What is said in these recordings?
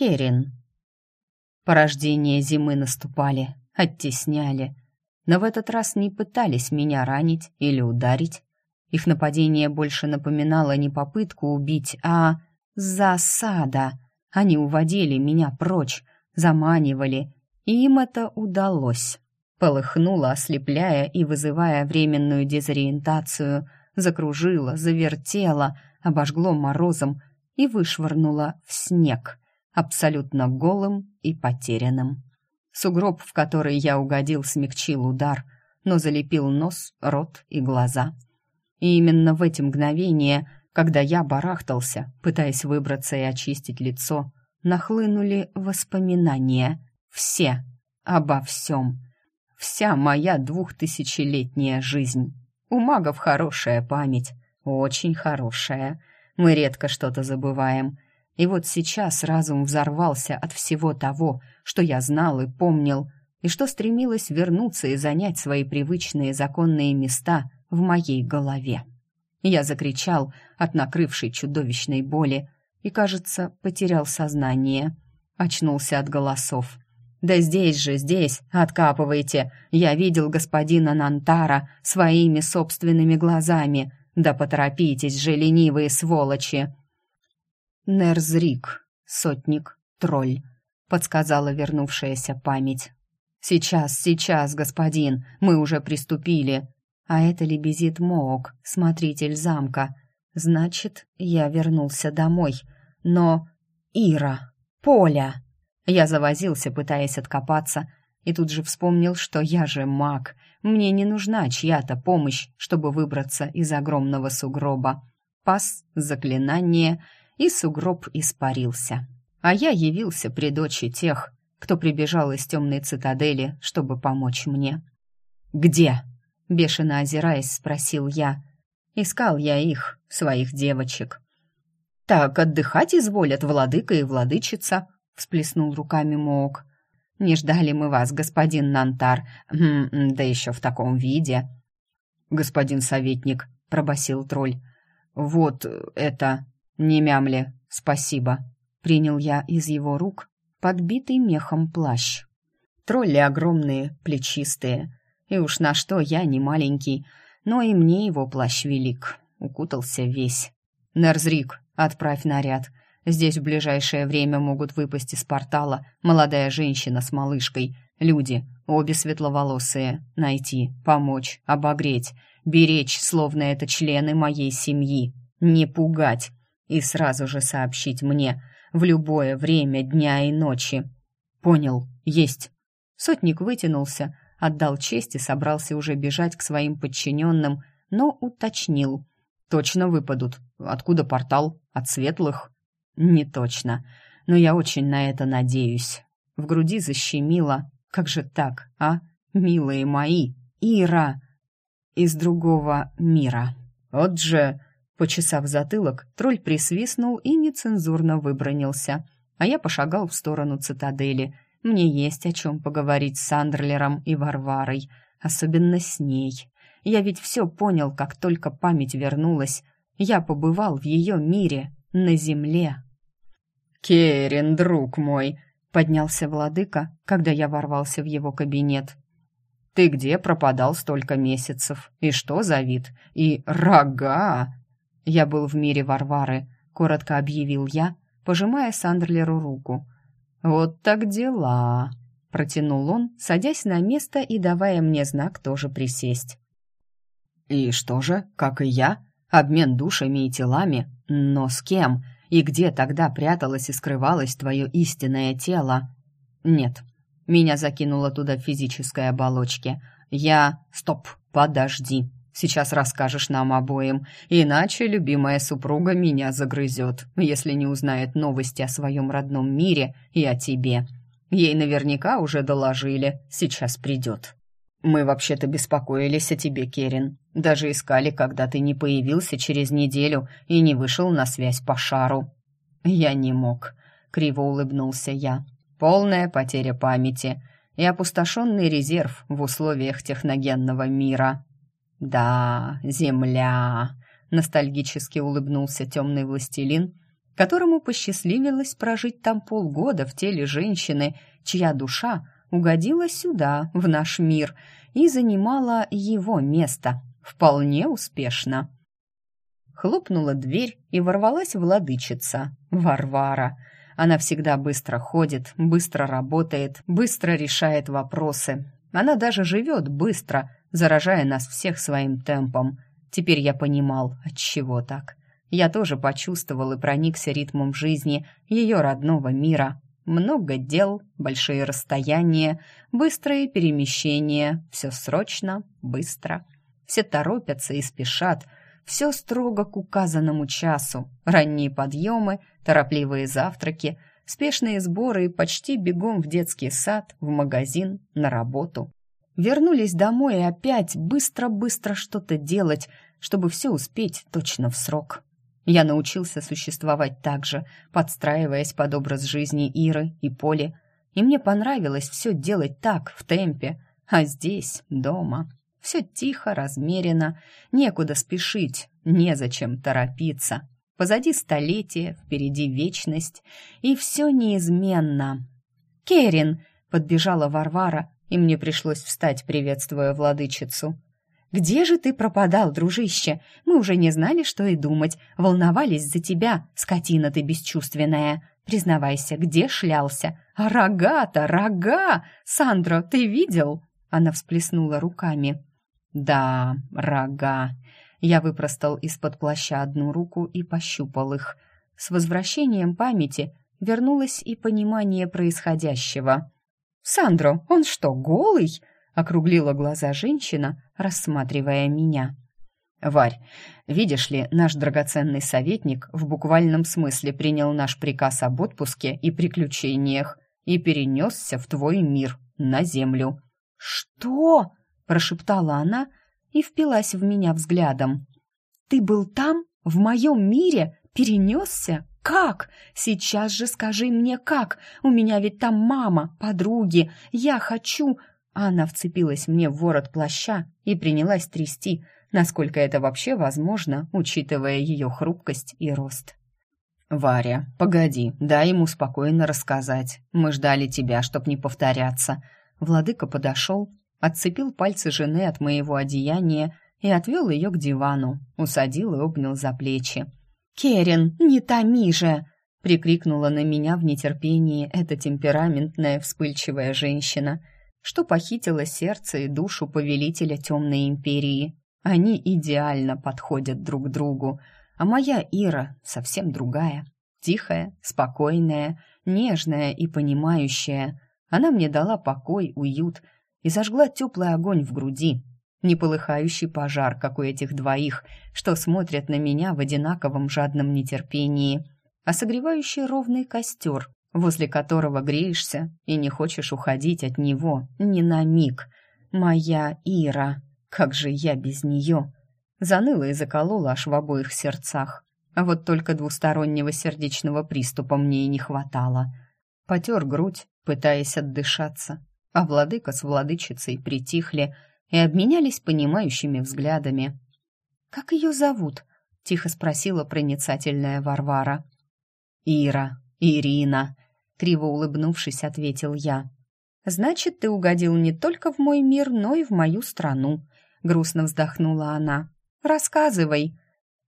Керин. Порождения зимы наступали, оттесняли, но в этот раз не пытались меня ранить или ударить. Их нападение больше напоминало не попытку убить, а засада. Они уводили меня прочь, заманивали, и им это удалось. Полыхнуло, ослепляя и вызывая временную дезориентацию, закружило, завертело, обожгло морозом и вышвырнуло в снег, абсолютно голым и потерянным. Сугроб, в который я угодил, смягчил удар, но залепил нос, рот и глаза. И именно в эти мгновения, когда я барахтался, пытаясь выбраться и очистить лицо, нахлынули воспоминания. Все. Обо всем. Вся моя двухтысячелетняя жизнь. У магов хорошая память. Очень хорошая. Мы редко что-то забываем — и вот сейчас разум взорвался от всего того, что я знал и помнил, и что стремилось вернуться и занять свои привычные законные места в моей голове. Я закричал от накрывшей чудовищной боли и, кажется, потерял сознание. Очнулся от голосов. «Да здесь же, здесь, откапывайте! Я видел господина Нантара своими собственными глазами! Да поторопитесь же, ленивые сволочи!» «Нерзрик, сотник, тролль», — подсказала вернувшаяся память. «Сейчас, сейчас, господин, мы уже приступили». А это лебезит Моок, смотритель замка. Значит, я вернулся домой. Но... Ира! Поля! Я завозился, пытаясь откопаться, и тут же вспомнил, что я же маг. Мне не нужна чья-то помощь, чтобы выбраться из огромного сугроба. Пас, заклинание — и сугроб испарился. А я явился при дочи тех, кто прибежал из темной цитадели, чтобы помочь мне. «Где?» — бешено озираясь, спросил я. Искал я их, своих девочек. «Так отдыхать изволят владыка и владычица», — всплеснул руками Моок. «Не ждали мы вас, господин Нантар, да еще в таком виде». «Господин советник», — пробасил тролль. «Вот это...» «Не мямли, спасибо», — принял я из его рук подбитый мехом плащ. Тролли огромные, плечистые, и уж на что я не маленький, но и мне его плащ велик, укутался весь. «Нерзрик, отправь наряд. Здесь в ближайшее время могут выпасть из портала молодая женщина с малышкой, люди, обе светловолосые, найти, помочь, обогреть, беречь, словно это члены моей семьи, не пугать, и сразу же сообщить мне в любое время дня и ночи. Понял, есть. Сотник вытянулся, отдал честь и собрался уже бежать к своим подчиненным, но уточнил. Точно выпадут. Откуда портал? От светлых? Не точно, но я очень на это надеюсь. В груди защемило. Как же так, а? Милые мои, Ира! Из другого мира. Вот же... Почесав затылок, тролль присвистнул и нецензурно выбронился. А я пошагал в сторону цитадели. Мне есть о чем поговорить с Сандерлером и Варварой, особенно с ней. Я ведь все понял, как только память вернулась. Я побывал в ее мире, на земле. «Керин, друг мой!» — поднялся владыка, когда я ворвался в его кабинет. «Ты где пропадал столько месяцев? И что за вид? И рога!» «Я был в мире Варвары», — коротко объявил я, пожимая Сандерлеру руку. «Вот так дела», — протянул он, садясь на место и давая мне знак тоже присесть. «И что же, как и я, обмен душами и телами, но с кем? И где тогда пряталось и скрывалось твое истинное тело?» «Нет, меня закинуло туда в физической оболочке. Я... Стоп, подожди!» Сейчас расскажешь нам обоим, иначе любимая супруга меня загрызет, если не узнает новости о своем родном мире и о тебе. Ей наверняка уже доложили, сейчас придет. Мы вообще-то беспокоились о тебе, Керин. Даже искали, когда ты не появился через неделю и не вышел на связь по шару. Я не мог, криво улыбнулся я. Полная потеря памяти и опустошенный резерв в условиях техногенного мира. «Да, земля!» — ностальгически улыбнулся темный властелин, которому посчастливилось прожить там полгода в теле женщины, чья душа угодила сюда, в наш мир, и занимала его место. Вполне успешно. Хлопнула дверь, и ворвалась владычица, Варвара. Она всегда быстро ходит, быстро работает, быстро решает вопросы. Она даже живет быстро, заражая нас всех своим темпом. Теперь я понимал, от чего так. Я тоже почувствовал и проникся ритмом жизни ее родного мира. Много дел, большие расстояния, быстрые перемещения, все срочно, быстро. Все торопятся и спешат, все строго к указанному часу. Ранние подъемы, торопливые завтраки, спешные сборы и почти бегом в детский сад, в магазин, на работу. Вернулись домой и опять быстро-быстро что-то делать, чтобы все успеть точно в срок. Я научился существовать так же, подстраиваясь под образ жизни Иры и Поли, и мне понравилось все делать так, в темпе, а здесь, дома, все тихо, размеренно, некуда спешить, незачем торопиться. Позади столетие, впереди вечность, и все неизменно. «Керин!» — подбежала Варвара, и мне пришлось встать, приветствуя владычицу. «Где же ты пропадал, дружище? Мы уже не знали, что и думать. Волновались за тебя, скотина ты бесчувственная. Признавайся, где шлялся? А рога-то, рога! Сандро, ты видел?» Она всплеснула руками. «Да, рога». Я выпростал из-под плаща одну руку и пощупал их. С возвращением памяти вернулось и понимание происходящего. «Сандро, он что, голый?» округлила глаза женщина, рассматривая меня. «Варь, видишь ли, наш драгоценный советник в буквальном смысле принял наш приказ об отпуске и приключениях и перенесся в твой мир, на землю». «Что?» – прошептала она и впилась в меня взглядом. «Ты был там, в моем мире? Перенесся? Как? Сейчас же скажи мне, как? У меня ведь там мама, подруги. Я хочу...» Анна вцепилась мне в ворот плаща и принялась трясти, насколько это вообще возможно, учитывая ее хрупкость и рост. «Варя, погоди, дай ему спокойно рассказать. Мы ждали тебя, чтоб не повторяться». Владыка подошел, отцепил пальцы жены от моего одеяния и отвел ее к дивану, усадил и обнял за плечи. «Керин, не томи же!» — прикрикнула на меня в нетерпении эта темпераментная, вспыльчивая женщина — что похитило сердце и душу повелителя темной империи. Они идеально подходят друг другу, а моя Ира совсем другая. Тихая, спокойная, нежная и понимающая. Она мне дала покой, уют и зажгла теплый огонь в груди, не полыхающий пожар, как у этих двоих, что смотрят на меня в одинаковом жадном нетерпении, а согревающий ровный костер, возле которого греешься и не хочешь уходить от него ни на миг. Моя Ира, как же я без нее? Заныла и заколола аж в обоих сердцах. А вот только двустороннего сердечного приступа мне и не хватало. Потер грудь, пытаясь отдышаться, а владыка с владычицей притихли и обменялись понимающими взглядами. «Как ее зовут?» — тихо спросила проницательная Варвара. «Ира», «Ирина», — криво улыбнувшись, ответил я. «Значит, ты угодил не только в мой мир, но и в мою страну», — грустно вздохнула она. «Рассказывай».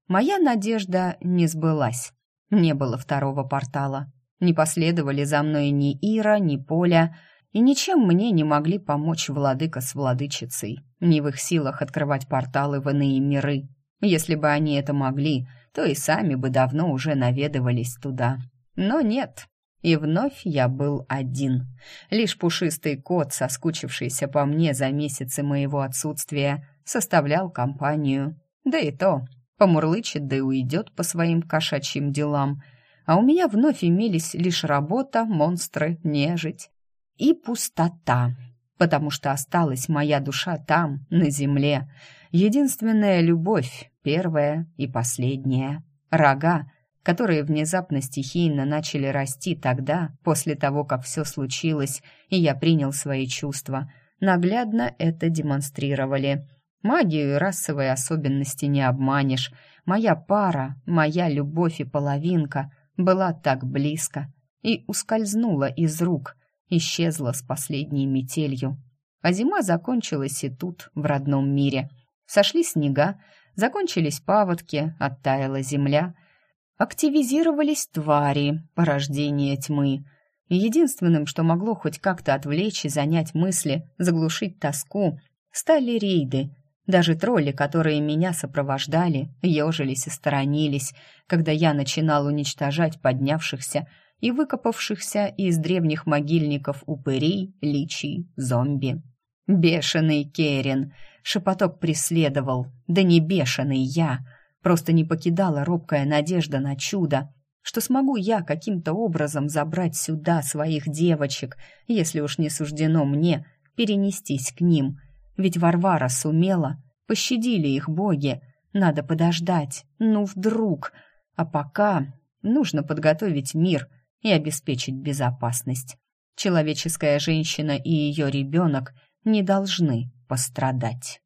Моя надежда не сбылась. Не было второго портала. Не последовали за мной ни Ира, ни Поля, и ничем мне не могли помочь владыка с владычицей. Не в их силах открывать порталы в иные миры. Если бы они это могли, то и сами бы давно уже наведывались туда. Но нет, и вновь я был один. Лишь пушистый кот, соскучившийся по мне за месяцы моего отсутствия, составлял компанию. Да и то, помурлычет да и уйдет по своим кошачьим делам. А у меня вновь имелись лишь работа, монстры, нежить и пустота, потому что осталась моя душа там, на земле. Единственная любовь, первая и последняя. Рога, которые внезапно стихийно начали расти тогда, после того, как все случилось, и я принял свои чувства, наглядно это демонстрировали. Магию и расовые особенности не обманешь. Моя пара, моя любовь и половинка была так близко и ускользнула из рук, исчезла с последней метелью. А зима закончилась и тут, в родном мире. Сошли снега, закончились паводки, оттаяла земля, активизировались твари, порождение тьмы. И единственным, что могло хоть как-то отвлечь и занять мысли, заглушить тоску, стали рейды. Даже тролли, которые меня сопровождали, ежились и сторонились, когда я начинал уничтожать поднявшихся и выкопавшихся из древних могильников упырей, личий, зомби. «Бешеный Керин!» Шепоток преследовал. «Да не бешеный я!» Просто не покидала робкая надежда на чудо, что смогу я каким-то образом забрать сюда своих девочек, если уж не суждено мне перенестись к ним. Ведь Варвара сумела, пощадили их боги. Надо подождать, ну вдруг. А пока нужно подготовить мир — и обеспечить безопасность. Человеческая женщина и ее ребенок не должны пострадать.